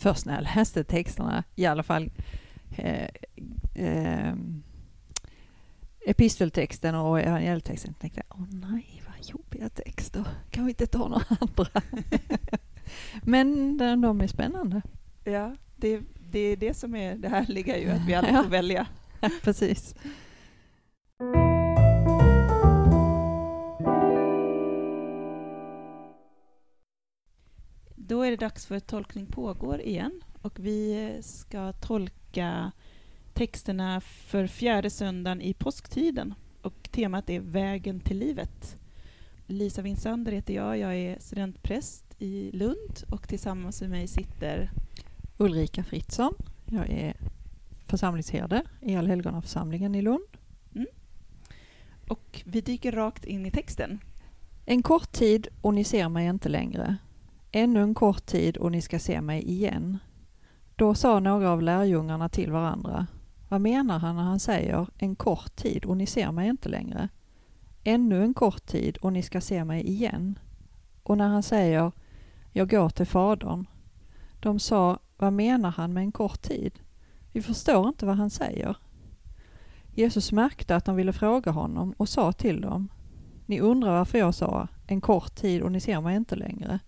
först när jag läste texterna, i alla fall eh, eh, episteltexten och evangeltexten, tänkte jag, åh nej, vad jobbiga texter, kan vi inte ta några andra? Men de, är spännande. Ja, det, det är det som är det härliga ju, att vi alla får välja. Precis. Dags för Tolkning pågår igen och vi ska tolka texterna för fjärde söndagen i påsktiden och temat är Vägen till livet. Lisa Winsander heter jag, jag är studentpräst i Lund och tillsammans med mig sitter Ulrika Fritzson, jag är församlingsherde i Allhelgonaförsamlingen i Lund. Mm. Och vi dyker rakt in i texten. En kort tid och ni ser mig inte längre. Ännu en kort tid och ni ska se mig igen. Då sa några av lärjungarna till varandra. Vad menar han när han säger en kort tid och ni ser mig inte längre? Ännu en kort tid och ni ska se mig igen. Och när han säger jag går till Fadern. De sa, vad menar han med en kort tid? Vi förstår inte vad han säger. Jesus märkte att de ville fråga honom och sa till dem, ni undrar varför jag sa en kort tid och ni ser mig inte längre.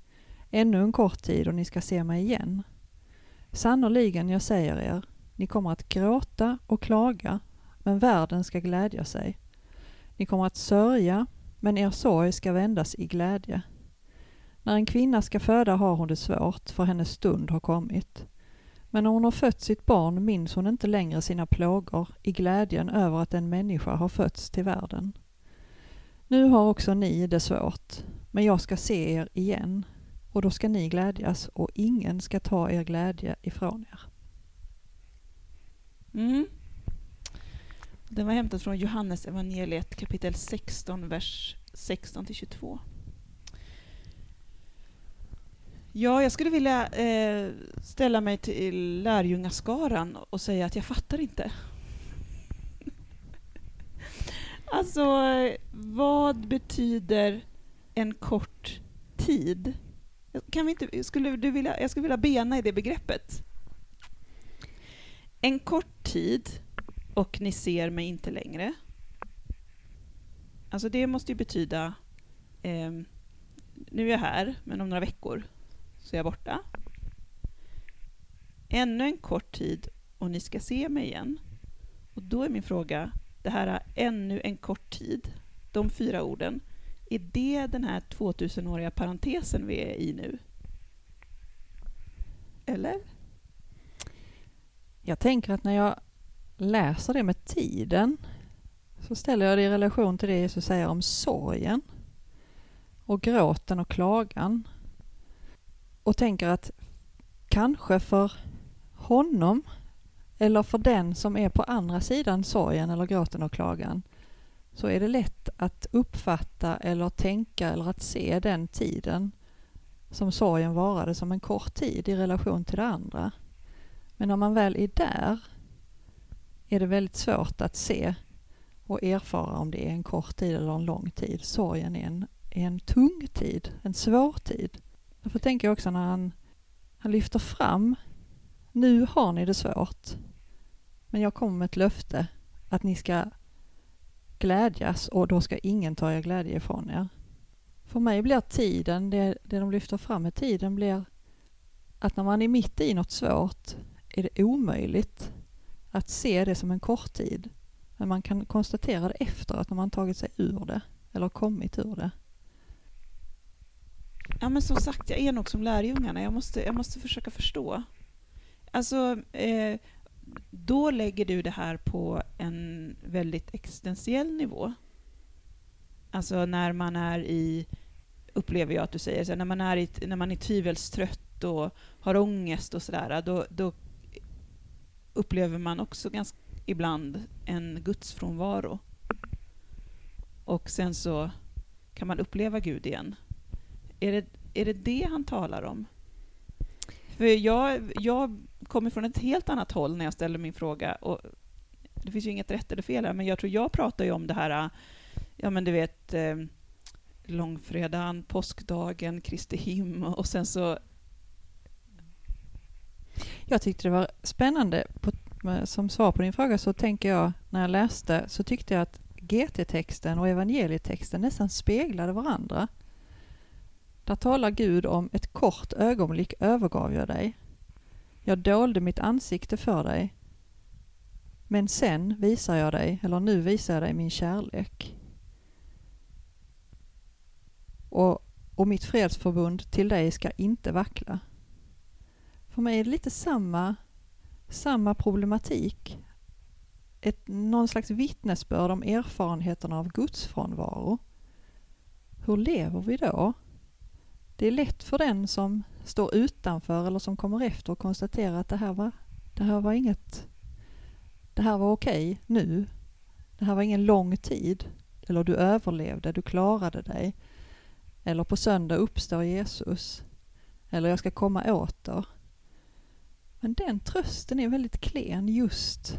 Ännu en kort tid och ni ska se mig igen. Sannerligen, jag säger er, ni kommer att gråta och klaga, men världen ska glädja sig. Ni kommer att sörja, men er sorg ska vändas i glädje. När en kvinna ska föda har hon det svårt, för hennes stund har kommit. Men när hon har fött sitt barn minns hon inte längre sina plågor i glädjen över att en människa har fötts till världen. Nu har också ni det svårt, men jag ska se er igen, och då ska ni glädjas och ingen ska ta er glädje ifrån er. Mm. Den var hämtad från Johannes evangeliet kapitel 16, vers 16-22. Ja, jag skulle vilja eh, ställa mig till lärjungaskaran och säga att jag fattar inte. alltså, vad betyder en kort tid? Kan vi inte, skulle du vilja, jag skulle vilja bena i det begreppet. En kort tid och ni ser mig inte längre. Alltså det måste ju betyda, eh, nu är jag här, men om några veckor så är jag borta. Ännu en kort tid och ni ska se mig igen. Och då är min fråga, det här är ännu en kort tid, de fyra orden, är det den här 2000-åriga parentesen vi är i nu? Eller? Jag tänker att när jag läser det med tiden så ställer jag det i relation till det Jesus säger om sorgen och gråten och klagan. Och tänker att kanske för honom eller för den som är på andra sidan sorgen eller gråten och klagan så är det lätt att uppfatta eller tänka eller att se den tiden som sorgen varade som en kort tid i relation till det andra. Men när man väl är där är det väldigt svårt att se och erfara om det är en kort tid eller en lång tid. Sorgen är en, är en tung tid, en svår tid. Därför tänker jag också när han, han lyfter fram, nu har ni det svårt, men jag kommer med ett löfte att ni ska glädjas och då ska ingen ta er glädje ifrån er. För mig blir tiden, det, det de lyfter fram med tiden blir att när man är mitt i något svårt är det omöjligt att se det som en kort tid. Men man kan konstatera det efteråt när man tagit sig ur det eller kommit ur det. Ja, men som sagt, jag är nog som lärjungarna. Jag måste, jag måste försöka förstå. Alltså, eh, då lägger du det här på en väldigt existentiell nivå. Alltså när man är i, upplever jag att du säger, så när man är, i, när man är tvivelstrött och har ångest och sådär, då, då upplever man också ganska ibland en gudsfrånvaro. Och sen så kan man uppleva Gud igen. Är det är det, det han talar om? För jag, jag kommer från ett helt annat håll när jag ställer min fråga. Och det finns ju inget rätt eller fel här, men jag tror jag pratar ju om det här, eh, ja men du vet, eh, långfredagen, påskdagen, Kristi him och sen så Jag tyckte det var spännande. På, eh, som svar på din fråga så tänker jag, när jag läste, så tyckte jag att GT-texten och evangelietexten nästan speglade varandra. Där talar Gud om ett kort ögonblick övergav jag dig. Jag dolde mitt ansikte för dig. Men sen visar jag dig, eller nu visar jag dig min kärlek. Och, och mitt fredsförbund till dig ska inte vackla. För mig är det lite samma, samma problematik. Ett, någon slags vittnesbörd om erfarenheterna av Guds frånvaro. Hur lever vi då? Det är lätt för den som står utanför eller som kommer efter och konstaterar att det här var, det här var inget, det här var okej nu. Det här var ingen lång tid. Eller du överlevde, du klarade dig. Eller på söndag uppstår Jesus. Eller jag ska komma åter. Men den trösten är väldigt klen just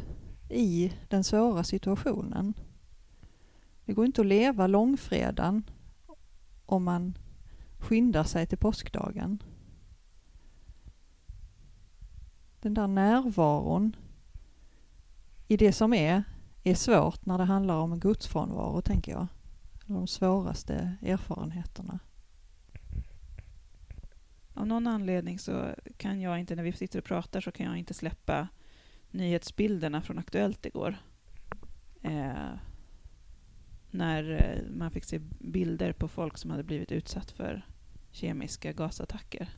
i den svåra situationen. Det går inte att leva långfredagen om man skyndar sig till påskdagen. Den där närvaron i det som är, är svårt när det handlar om gudsfrånvaro, tänker jag. De svåraste erfarenheterna. Av någon anledning så kan jag inte, när vi sitter och pratar, så kan jag inte släppa nyhetsbilderna från Aktuellt igår. Eh, när eh, man fick se bilder på folk som hade blivit utsatt för kemiska gasattacker.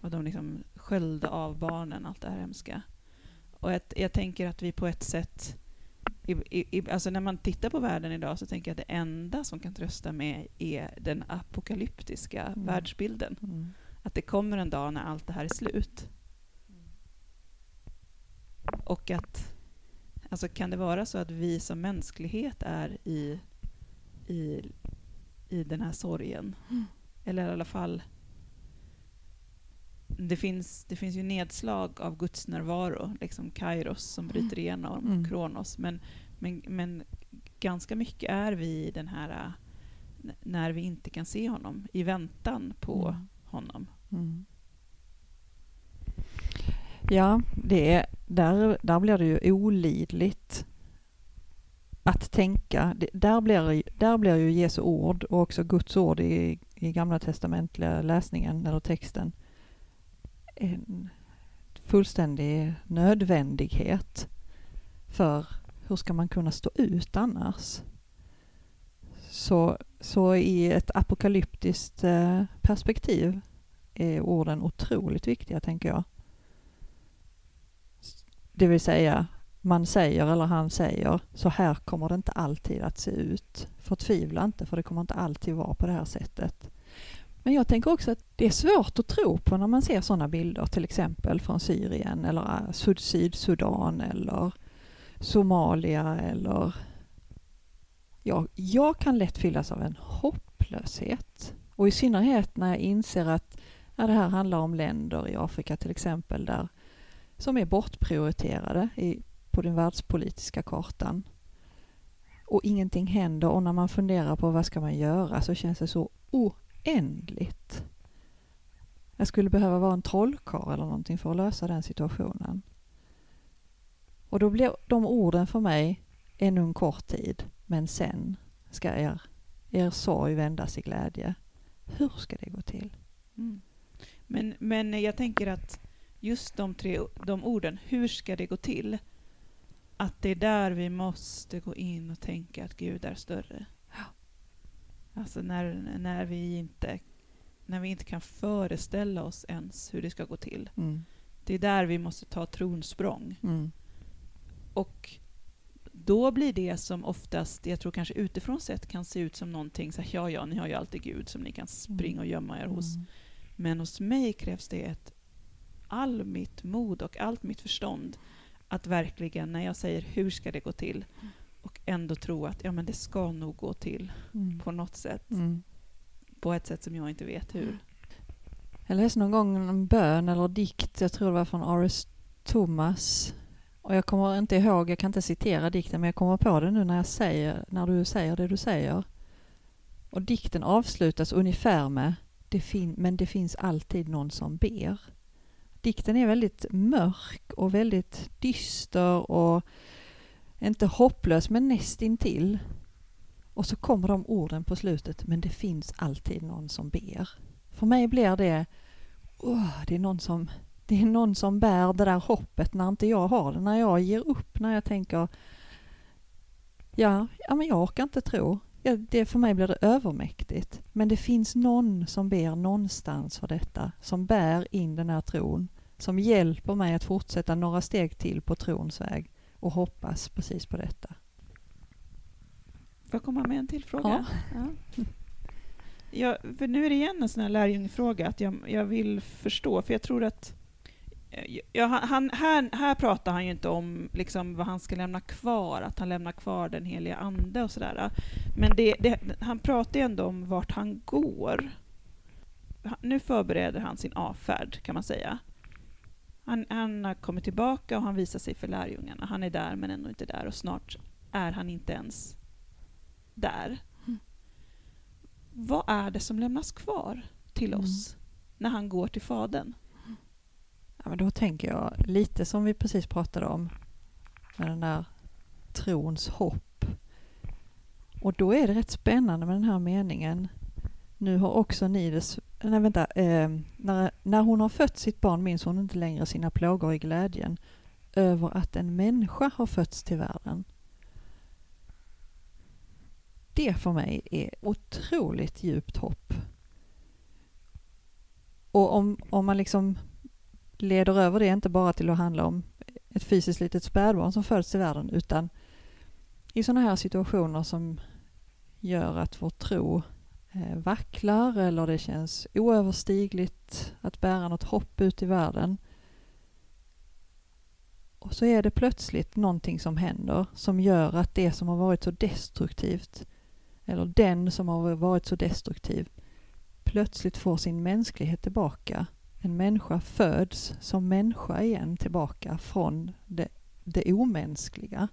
Och de liksom sköljde av barnen, allt det här hemska. Och jag, jag tänker att vi på ett sätt i, i, alltså när man tittar på världen idag så tänker jag att det enda som kan trösta mig är den apokalyptiska mm. världsbilden. Mm. Att det kommer en dag när allt det här är slut. Och att, alltså kan det vara så att vi som mänsklighet är i, i, i den här sorgen? Mm. Eller i alla fall, det finns, det finns ju nedslag av Guds närvaro, liksom Kairos som mm. bryter igenom mm. Kronos. Men, men, men ganska mycket är vi i den här, när vi inte kan se honom, i väntan på mm. honom. Mm. Ja, det är, där, där blir det ju olidligt att tänka. Där blir, där blir ju Jesu ord och också Guds ord i, i Gamla testamentliga läsningen eller texten en fullständig nödvändighet för hur ska man kunna stå ut annars? Så, så i ett apokalyptiskt eh, perspektiv är orden otroligt viktiga, tänker jag. Det vill säga, man säger eller han säger, så här kommer det inte alltid att se ut. Förtvivla inte, för det kommer inte alltid vara på det här sättet. Men jag tänker också att det är svårt att tro på när man ser sådana bilder, till exempel från Syrien eller äh, Sydsudan eller Somalia eller... Ja, jag kan lätt fyllas av en hopplöshet. Och i synnerhet när jag inser att ja, det här handlar om länder i Afrika till exempel där, som är bortprioriterade i, på den världspolitiska kartan. Och ingenting händer och när man funderar på vad ska man göra så känns det så oändligt. Jag skulle behöva vara en trollkarl eller någonting för att lösa den situationen. Och då blir de orden för mig ännu en kort tid, men sen ska er, er sorg vändas i glädje. Hur ska det gå till? Mm. Men, men jag tänker att just de tre de orden, hur ska det gå till? Att det är där vi måste gå in och tänka att Gud är större. Alltså när, när, vi inte, när vi inte kan föreställa oss ens hur det ska gå till. Mm. Det är där vi måste ta tronsprång. Mm. Och då blir det som oftast, jag tror kanske utifrån sett kan se ut som någonting så här, ja, ja, ni har ju alltid Gud som ni kan springa och gömma er hos. Mm. Men hos mig krävs det ett all mitt mod och allt mitt förstånd att verkligen, när jag säger hur ska det gå till, och ändå tro att ja, men det ska nog gå till mm. på något sätt. Mm. På ett sätt som jag inte vet hur. Jag läste någon gång en bön eller dikt, jag tror det var från Aris Thomas. Och jag kommer inte ihåg, jag kan inte citera dikten, men jag kommer på det nu när, jag säger, när du säger det du säger. Och dikten avslutas ungefär med det fin men det finns alltid någon som ber dikten är väldigt mörk och väldigt dyster och inte hopplös men nästintill. Och så kommer de orden på slutet, men det finns alltid någon som ber. För mig blir det, oh, det är någon som det är någon som bär det där hoppet när inte jag har det, när jag ger upp, när jag tänker ja, ja men jag orkar inte tro. Ja, det, för mig blir det övermäktigt. Men det finns någon som ber någonstans för detta, som bär in den här tron, som hjälper mig att fortsätta några steg till på trons väg och hoppas precis på detta. Får jag komma med en till fråga? Ja. ja. ja för nu är det igen en sån här lärjungefråga, att jag, jag vill förstå, för jag tror att Ja, han, här, här pratar han ju inte om liksom vad han ska lämna kvar, att han lämnar kvar den heliga Ande och sådär. Men det, det, han pratar ju ändå om vart han går. Nu förbereder han sin avfärd, kan man säga. Han, han har kommit tillbaka och han visar sig för lärjungarna. Han är där, men ändå inte där. Och snart är han inte ens där. Mm. Vad är det som lämnas kvar till oss mm. när han går till Fadern? Ja, men då tänker jag lite som vi precis pratade om med den där trons hopp. Och då är det rätt spännande med den här meningen. Nu har också ni det... Nej, vänta. Eh, när, när hon har fött sitt barn minns hon inte längre sina plågor i glädjen över att en människa har fötts till världen. Det för mig är otroligt djupt hopp. Och om, om man liksom leder över det inte bara till att handla om ett fysiskt litet spädbarn som föds till världen utan i sådana här situationer som gör att vår tro eh, vacklar eller det känns oöverstigligt att bära något hopp ut i världen. Och så är det plötsligt någonting som händer som gör att det som har varit så destruktivt eller den som har varit så destruktiv plötsligt får sin mänsklighet tillbaka en människa föds som människa igen tillbaka från det, det omänskliga.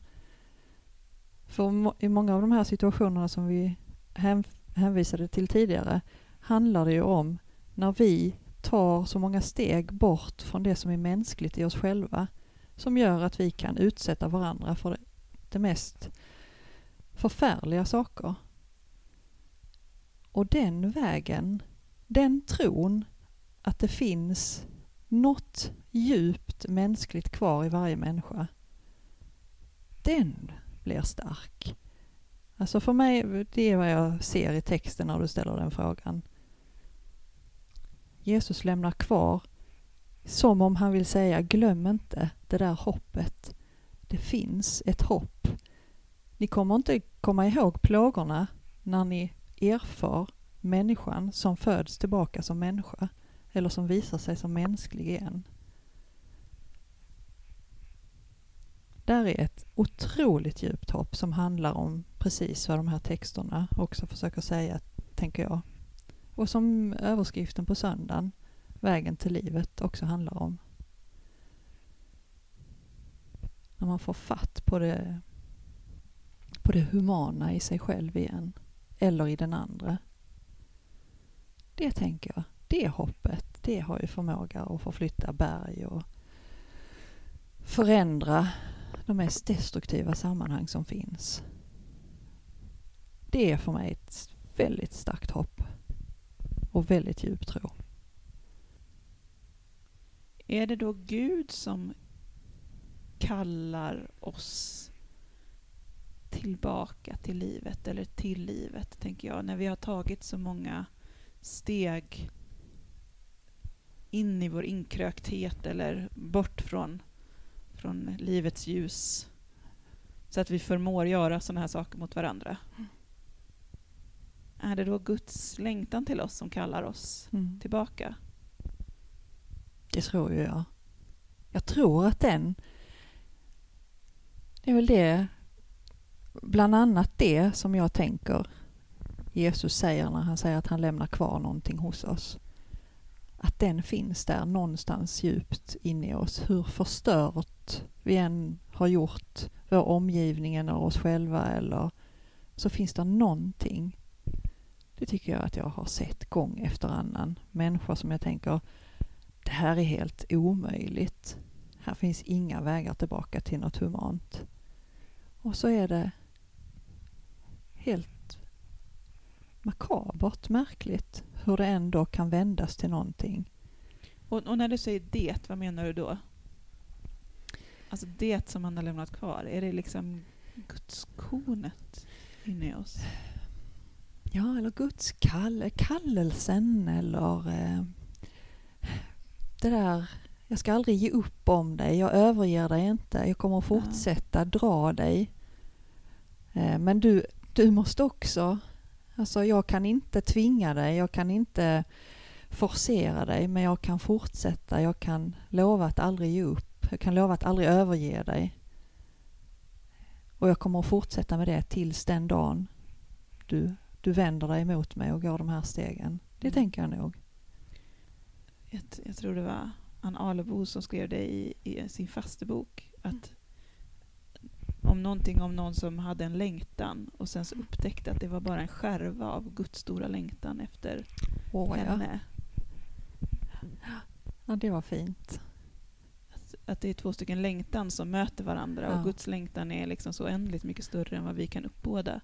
För i många av de här situationerna som vi hänvisade till tidigare handlar det ju om när vi tar så många steg bort från det som är mänskligt i oss själva som gör att vi kan utsätta varandra för det, det mest förfärliga saker. Och den vägen, den tron att det finns något djupt mänskligt kvar i varje människa. Den blir stark. Alltså för mig, det är vad jag ser i texten när du ställer den frågan. Jesus lämnar kvar som om han vill säga glöm inte det där hoppet. Det finns ett hopp. Ni kommer inte komma ihåg plågorna när ni erfar människan som föds tillbaka som människa eller som visar sig som mänsklig igen. Där är ett otroligt djupt hopp som handlar om precis vad de här texterna också försöker säga, tänker jag. Och som överskriften på söndagen, Vägen till livet, också handlar om. När man får fatt på det, på det humana i sig själv igen, eller i den andra. Det tänker jag det hoppet, det har ju förmåga att förflytta berg och förändra de mest destruktiva sammanhang som finns. Det är för mig ett väldigt starkt hopp och väldigt djup tro. Är det då Gud som kallar oss tillbaka till livet, eller till livet, tänker jag, när vi har tagit så många steg in i vår inkrökthet eller bort från, från livets ljus. Så att vi förmår göra sådana här saker mot varandra. Mm. Är det då Guds längtan till oss som kallar oss mm. tillbaka? Det tror ju jag. Jag tror att den... Det är väl det, bland annat det som jag tänker Jesus säger när han säger att han lämnar kvar någonting hos oss att den finns där någonstans djupt inne i oss. Hur förstört vi än har gjort vår omgivning eller oss själva eller så finns det någonting. Det tycker jag att jag har sett gång efter annan. Människor som jag tänker, det här är helt omöjligt. Här finns inga vägar tillbaka till något humant. Och så är det helt makabert märkligt hur det ändå kan vändas till någonting. Och, och när du säger det, vad menar du då? Alltså det som han har lämnat kvar, är det liksom Guds kornet inne i oss? Ja, eller Guds kall kallelsen eller eh, det där jag ska aldrig ge upp om dig, jag överger dig inte, jag kommer fortsätta dra dig. Eh, men du, du måste också, alltså jag kan inte tvinga dig, jag kan inte forcera dig, men jag kan fortsätta, jag kan lova att aldrig ge upp, jag kan lova att aldrig överge dig. Och jag kommer att fortsätta med det tills den dagen du, du vänder dig emot mig och går de här stegen. Det Mm. tänker jag nog. Jag, jag tror det var Ann Alebo som skrev det i, i sin fastebok. Att om någonting om någon som hade en längtan och sen så upptäckte att det var bara en skärva av Guds stora längtan efter ja. henne. ja, det var fint. Att, att det är två stycken längtan som möter varandra Ja. och Guds längtan är liksom så oändligt mycket större än vad vi kan uppbåda.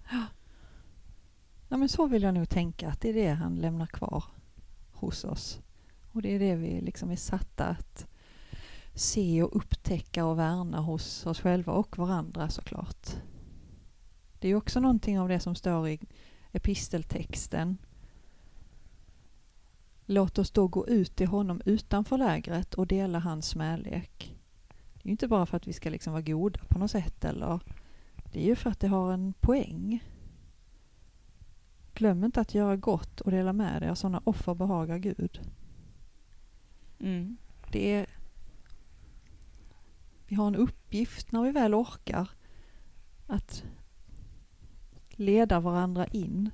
Ja, men så vill jag nog tänka att det är det han lämnar kvar hos oss. Och det är det vi liksom är satta att se och upptäcka och värna hos oss själva och varandra såklart. Det är också någonting av det som står i episteltexten. Låt oss då gå ut till honom utanför lägret och dela hans smälek. Det är ju inte bara för att vi ska liksom vara goda på något sätt eller det är ju för att det har en poäng. Glöm inte att göra gott och dela med dig av sådana offer behagar Gud. Mm. Det är, vi har en uppgift när vi väl orkar att leda varandra in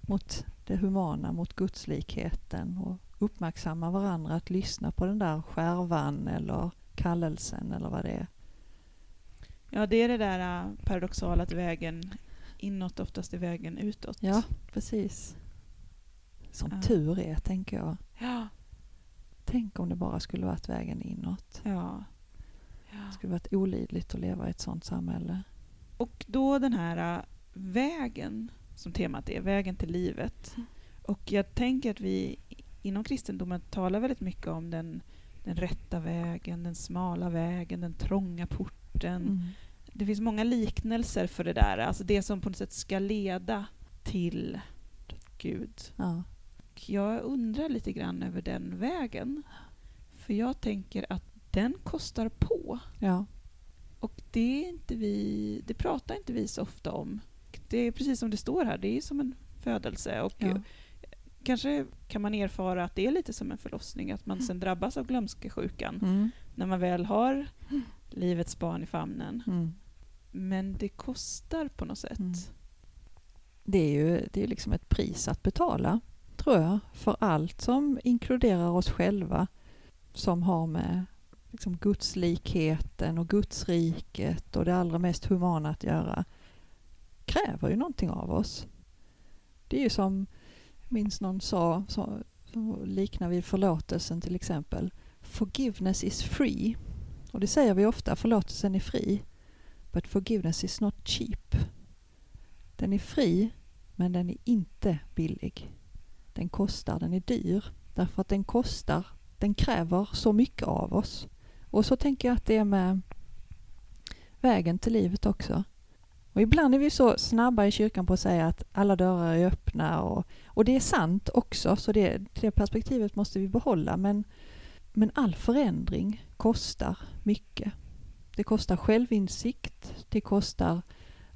mot det humana, mot gudslikheten och uppmärksamma varandra att lyssna på den där skärvan eller kallelsen eller vad det är. Ja, det är det där äh, paradoxala att vägen inåt oftast är vägen utåt. Ja, precis. Som Ja. tur är, tänker jag. Ja. Tänk om det bara skulle varit vägen inåt. ja. Det skulle varit olidligt att leva i ett sånt samhälle. Och då den här äh, vägen, som temat är, vägen till livet. Mm. Och jag tänker att vi inom kristendomen talar väldigt mycket om den, den rätta vägen, den smala vägen, den trånga porten. Mm. Det finns många liknelser för det där, alltså det som på något sätt ska leda till Gud. Ja. Jag undrar lite grann över den vägen. För jag tänker att den kostar på. ja. Och det, är inte vi, det pratar inte vi så ofta om. Det är precis som det står här, det är som en födelse. Och Ja. Kanske kan man erfara att det är lite som en förlossning, att man sen drabbas av glömskesjukan Mm. när man väl har livets barn i famnen. Mm. Men det kostar på något sätt. Mm. Det är ju det är liksom ett pris att betala, tror jag, för allt som inkluderar oss själva, som har med liksom gudslikheten och gudsriket och det allra mest humana att göra, kräver ju någonting av oss. Det är ju som, jag minns någon sa, så, liknar vid förlåtelsen till exempel. Forgiveness is free. Och det säger vi ofta, förlåtelsen är fri. But forgiveness is not cheap. Den är fri, men den är inte billig. Den kostar, den är dyr. Därför att den kostar, den kräver så mycket av oss. Och så tänker jag att det är med vägen till livet också. Och ibland är vi så snabba i kyrkan på att säga att alla dörrar är öppna och, och det är sant också, så det, det perspektivet måste vi behålla. Men, men all förändring kostar mycket. Det kostar självinsikt, det kostar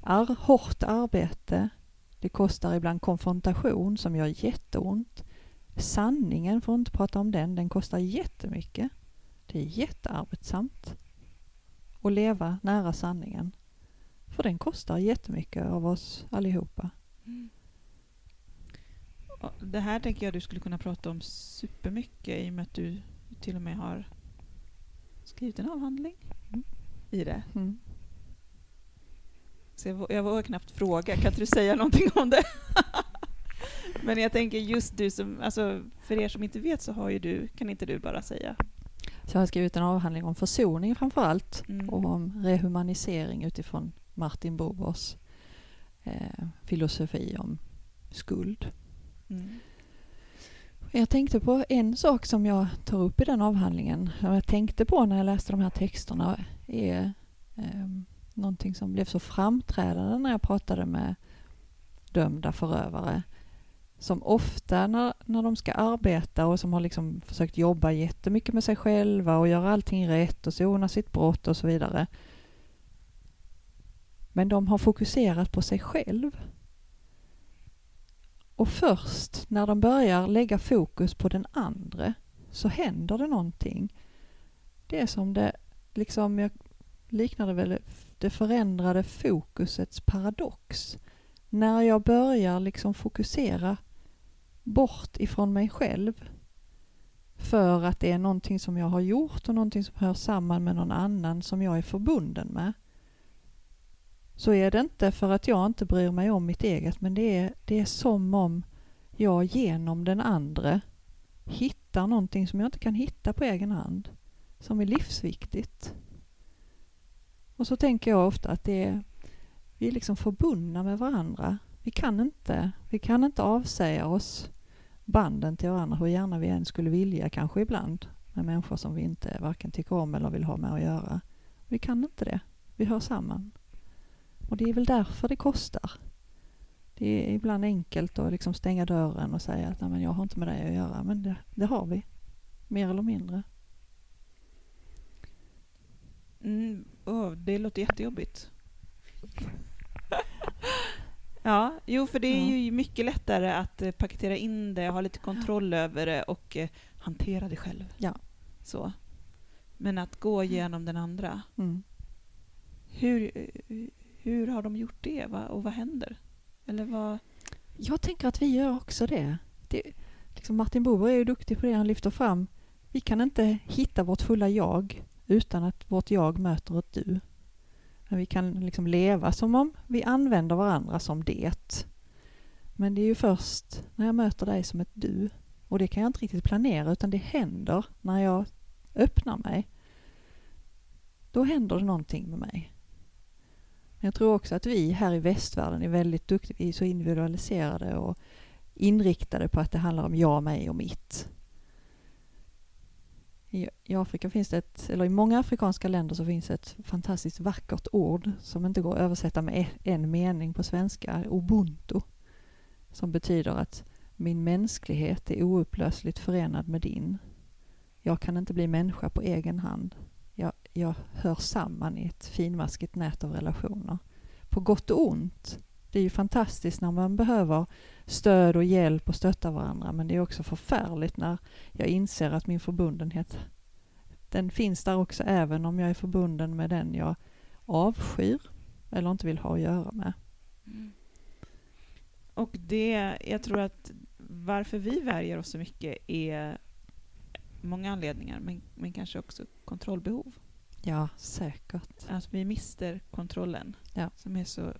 ar hårt arbete, det kostar ibland konfrontation som gör jätteont. Sanningen, får inte prata om den, den kostar jättemycket. Det är jättearbetsamt att leva nära sanningen. För den kostar jättemycket av oss allihopa. Och Det här tänker jag du skulle kunna prata om supermycket i och med att du till och med har skrivit en avhandling Mm. i det. Mm. Så jag vågar knappt fråga, kan inte du säga någonting om det? Men jag tänker just du som, alltså för er som inte vet så har ju du, kan inte du bara säga? Så jag har skrivit en avhandling om försoning framför allt Mm. och om rehumanisering utifrån Martin Bobers eh, filosofi om skuld. Mm. Jag tänkte på en sak som jag tar upp i den avhandlingen, som jag tänkte på när jag läste de här texterna, är eh, någonting som blev så framträdande när jag pratade med dömda förövare. Som ofta när, när de ska arbeta och som har liksom försökt jobba jättemycket med sig själva och göra allting rätt och sona sitt brott och så vidare. Men de har fokuserat på sig själv. Och först när de börjar lägga fokus på den andra så händer det någonting. Det är som det, liksom, jag liknade väl det förändrade fokusets paradox. När jag börjar liksom fokusera bort ifrån mig själv för att det är någonting som jag har gjort och någonting som hör samman med någon annan som jag är förbunden med så är det inte för att jag inte bryr mig om mitt eget men det är, det är som om jag genom den andra hittar någonting som jag inte kan hitta på egen hand som är livsviktigt. Och så tänker jag ofta att det är, vi är liksom förbundna med varandra. Vi kan inte, vi kan inte avsäga oss banden till varandra hur gärna vi än skulle vilja kanske ibland med människor som vi inte varken tycker om eller vill ha med att göra. Vi kan inte det. Vi hör samman. Och det är väl därför det kostar. Det är ibland enkelt att liksom stänga dörren och säga att Nej, men jag har inte med dig att göra, men det, det har vi. Mer eller mindre. Mm, oh, det låter jättejobbigt ja, jo för det är ju mycket lättare att eh, paketera in det, ha lite kontroll över det och eh, hantera det själv. Ja. Så. Men att gå igenom den andra, Mm. hur, eh, hur har de gjort det va? och vad händer? Eller vad? Jag tänker att vi gör också det. det liksom Martin Buber är ju duktig på det han lyfter fram. Vi kan inte hitta vårt fulla jag utan att vårt jag möter ett du. Men vi kan liksom leva som om vi använder varandra som det. Men det är ju först när jag möter dig som ett du. Och det kan jag inte riktigt planera utan det händer när jag öppnar mig. Då händer det någonting med mig. Jag tror också att vi här i västvärlden är väldigt duktiga. Vi är så individualiserade och inriktade på att det handlar om jag, mig och mitt. I, I Afrika finns det ett, eller i många afrikanska länder så finns det ett fantastiskt vackert ord som inte går att översätta med e- en mening på svenska, ubuntu. Som betyder att min mänsklighet är oupplösligt förenad med din. Jag kan inte bli människa på egen hand. Jag, jag hör samman i ett finmaskigt nät av relationer. På gott och ont. Det är ju fantastiskt när man behöver stöd och hjälp och stötta varandra men det är också förfärligt när jag inser att min förbundenhet den finns där också även om jag är förbunden med den jag avskyr eller inte vill ha att göra med. Och det, jag tror att varför vi värjer oss så mycket är många anledningar, men, men kanske också kontrollbehov. Ja, säkert. Att vi mister kontrollen, Ja. som är så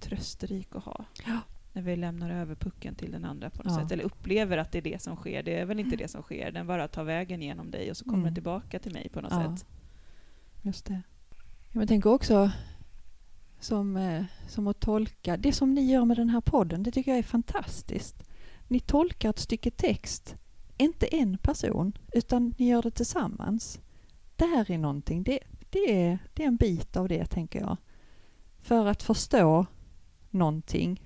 trösterik att ha. Ja. När vi lämnar över pucken till den andra på något Ja. sätt, eller upplever att det är det som sker. Det är väl inte det som sker, den bara tar vägen genom dig och så kommer Mm. den tillbaka till mig på något Ja. sätt. Just det. Ja, men tänk också som, eh, som att tolka, det som ni gör med den här podden, det tycker jag är fantastiskt. Ni tolkar ett stycke text, inte en person, utan ni gör det tillsammans. Det här är någonting, det, det, är, det är en bit av det tänker jag. För att förstå någonting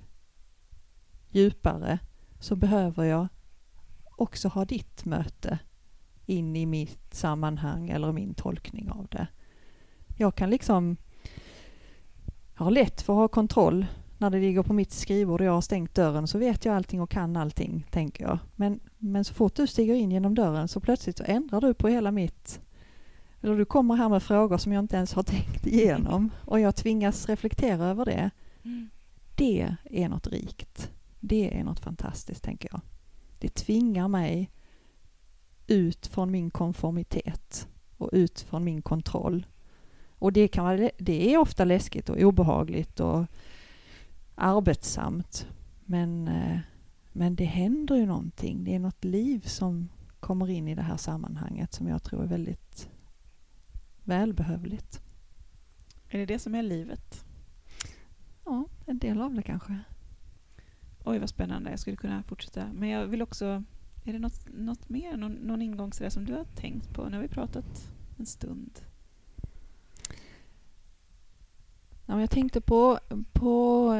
djupare så behöver jag också ha ditt möte in i mitt sammanhang eller min tolkning av det. Jag kan liksom jag har lätt för att ha kontroll när det ligger på mitt skrivbord och jag har stängt dörren så vet jag allting och kan allting, tänker jag. Men, men så fort du stiger in genom dörren så plötsligt så ändrar du på hela mitt... Eller du kommer här med frågor som jag inte ens har tänkt igenom och jag tvingas reflektera över det. Det är något rikt. Det är något fantastiskt, tänker jag. Det tvingar mig ut från min konformitet och ut från min kontroll. Och det, kan vara, det är ofta läskigt och obehagligt och arbetsamt. Men, eh, men det händer ju någonting. Det är något liv som kommer in i det här sammanhanget som jag tror är väldigt välbehövligt. Är det det som är livet? Ja, en del av det kanske. Oj, vad spännande. Jag skulle kunna fortsätta. Men jag vill också... Är det något, något mer, någon, någon ingång sådär som du har tänkt på? Nu har vi pratat en stund. Ja, jag tänkte på, på,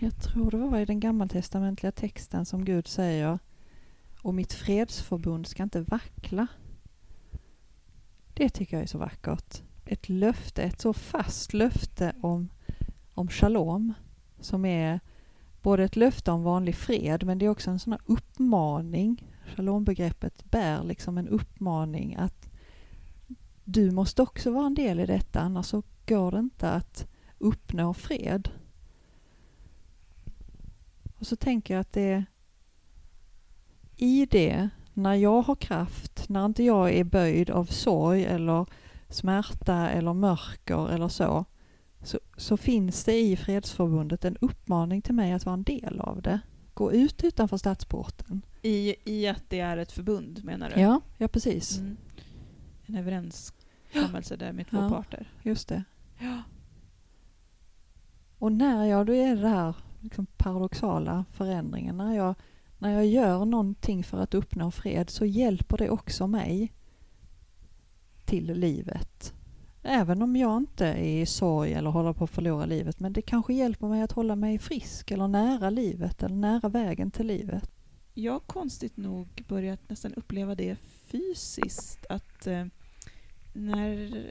jag tror det var i den gammaltestamentliga texten som Gud säger och mitt fredsförbund ska inte vackla. Det tycker jag är så vackert. Ett löfte, ett så fast löfte om, om shalom som är både ett löfte om vanlig fred men det är också en sån här uppmaning. Shalombegreppet bär liksom en uppmaning att du måste också vara en del i detta annars så går det inte att uppnå fred. Och så tänker jag att det i det, när jag har kraft, när inte jag är böjd av sorg eller smärta eller mörker eller så, så, så finns det i Fredsförbundet en uppmaning till mig att vara en del av det. Gå ut utanför stadsporten. I, I att det är ett förbund, menar du? Ja, ja precis. Mm. En överenskommelse där med två Ja. parter. Just det. Ja. Och när jag, då är det här liksom paradoxala förändringen, när jag, när jag gör någonting för att uppnå fred så hjälper det också mig till livet. Även om jag inte är i sorg eller håller på att förlora livet, men det kanske hjälper mig att hålla mig frisk eller nära livet eller nära vägen till livet. Jag har konstigt nog börjat nästan uppleva det fysiskt. Att eh, när,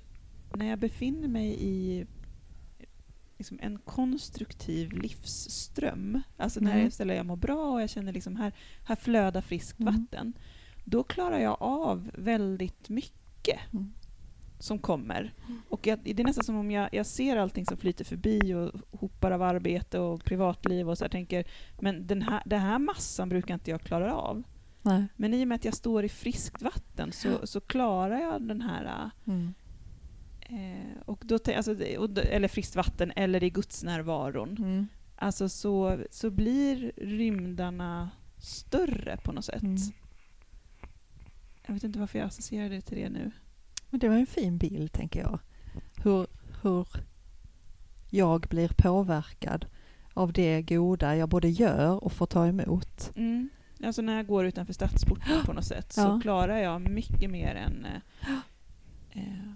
när jag befinner mig i liksom en konstruktiv livsström, alltså när Mm. jag ställer jag mår bra och jag känner liksom här, här flödar friskt Mm. vatten, då klarar jag av väldigt mycket Mm. Som kommer. Och jag, det är nästan som om jag, jag ser allting som flyter förbi och hopar av arbete och privatliv och så här tänker, men den här, den här massan brukar inte jag klara av. Nej. Men i och med att jag står i friskt vatten så, så klarar jag den här... Mm. Eh, och då, alltså, det- eller friskt vatten, eller i gudsnärvaron. Mm. Alltså så, så blir rymdarna större på något sätt. Mm. Jag vet inte varför jag associerade till det nu. Men det var en fin bild, tänker jag. Hur, hur jag blir påverkad av det goda jag både gör och får ta emot. Mm. Alltså när jag går utanför stadsporten på något sätt så Ja. klarar jag mycket mer än, eh, eh,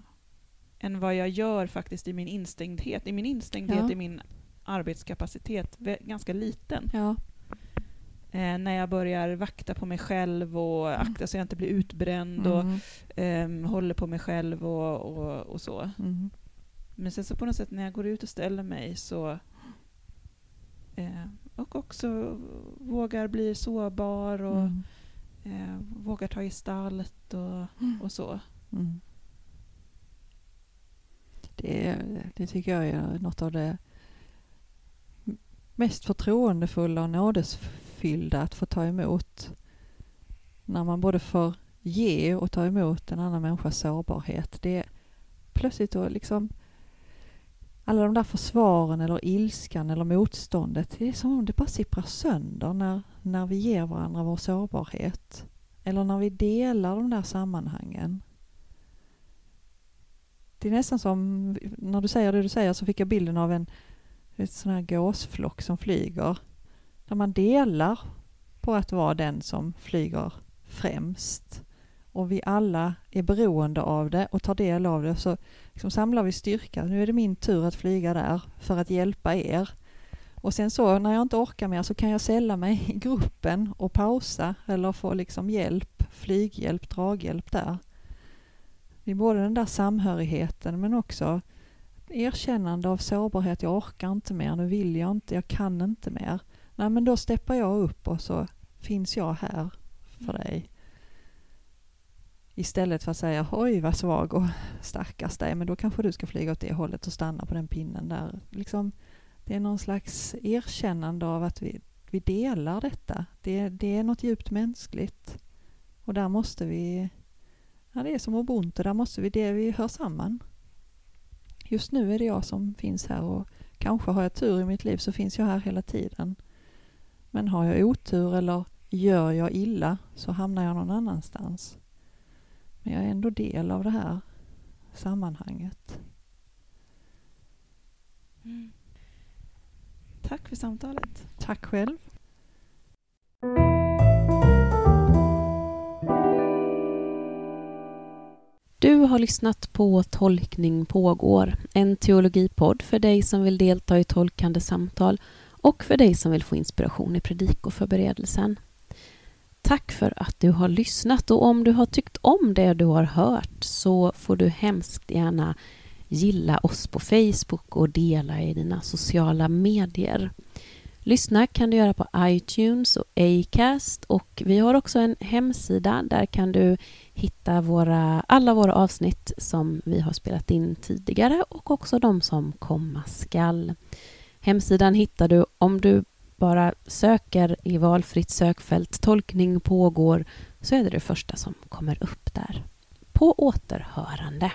än vad jag gör faktiskt i min instängdhet. I min instängdhet Ja. är min arbetskapacitet ganska liten. Ja, Eh, när jag börjar vakta på mig själv och akta så jag inte blir utbränd och mm. ehm, håller på mig själv och, och, och så. Mm. Men sen så på något sätt när jag går ut och ställer mig så eh, och också vågar bli sårbar och Mm. eh, vågar ta gestalt och, och så. Mm. Det, det tycker jag är något av det mest förtroendefulla och nådesfyllda att få ta emot. När man både får ge och ta emot en annan människas sårbarhet. Det är plötsligt då liksom alla de där försvaren eller ilskan eller motståndet. Det är som om det bara sipprar sönder när, när vi ger varandra vår sårbarhet. Eller när vi delar de där sammanhangen. Det är nästan som, när du säger det du säger så fick jag bilden av en sån här gåsflock som flyger när man delar på att vara den som flyger främst. Och vi alla är beroende av det och tar del av det. Så liksom samlar vi styrka. Nu är det min tur att flyga där för att hjälpa er. Och sen så när jag inte orkar mer så kan jag sälla mig i gruppen och pausa eller få liksom hjälp, flyghjälp, draghjälp där. Det är både den där samhörigheten men också erkännande av sårbarhet. Jag orkar inte mer, nu vill jag inte, jag kan inte mer. Nej men då steppar jag upp och så finns jag här för dig. Istället för att säga oj vad svag och stackars dig, men då kanske du ska flyga åt det hållet och stanna på den pinnen där. Liksom, det är någon slags erkännande av att vi, vi delar detta. Det, det är något djupt mänskligt. Och där måste vi, ja det är som ubuntu, där måste vi, det vi hör samman. Just nu är det jag som finns här och kanske har jag tur i mitt liv så finns jag här hela tiden. Men har jag otur eller gör jag illa så hamnar jag någon annanstans. Men jag är ändå del av det här sammanhanget. Mm. Tack för samtalet. Tack själv. Du har lyssnat på Tolkning pågår, en teologipodd för dig som vill delta i tolkande samtal och för dig som vill få inspiration i predikoförberedelsen. Tack för att du har lyssnat och om du har tyckt om det du har hört så får du hemskt gärna gilla oss på Facebook och dela i dina sociala medier. Lyssna kan du göra på iTunes och Acast och vi har också en hemsida. Där kan du hitta våra, alla våra avsnitt som vi har spelat in tidigare och också de som komma skall. Hemsidan hittar du om du bara söker i valfritt sökfält tolkning pågår så är det det första som kommer upp där. På återhörande.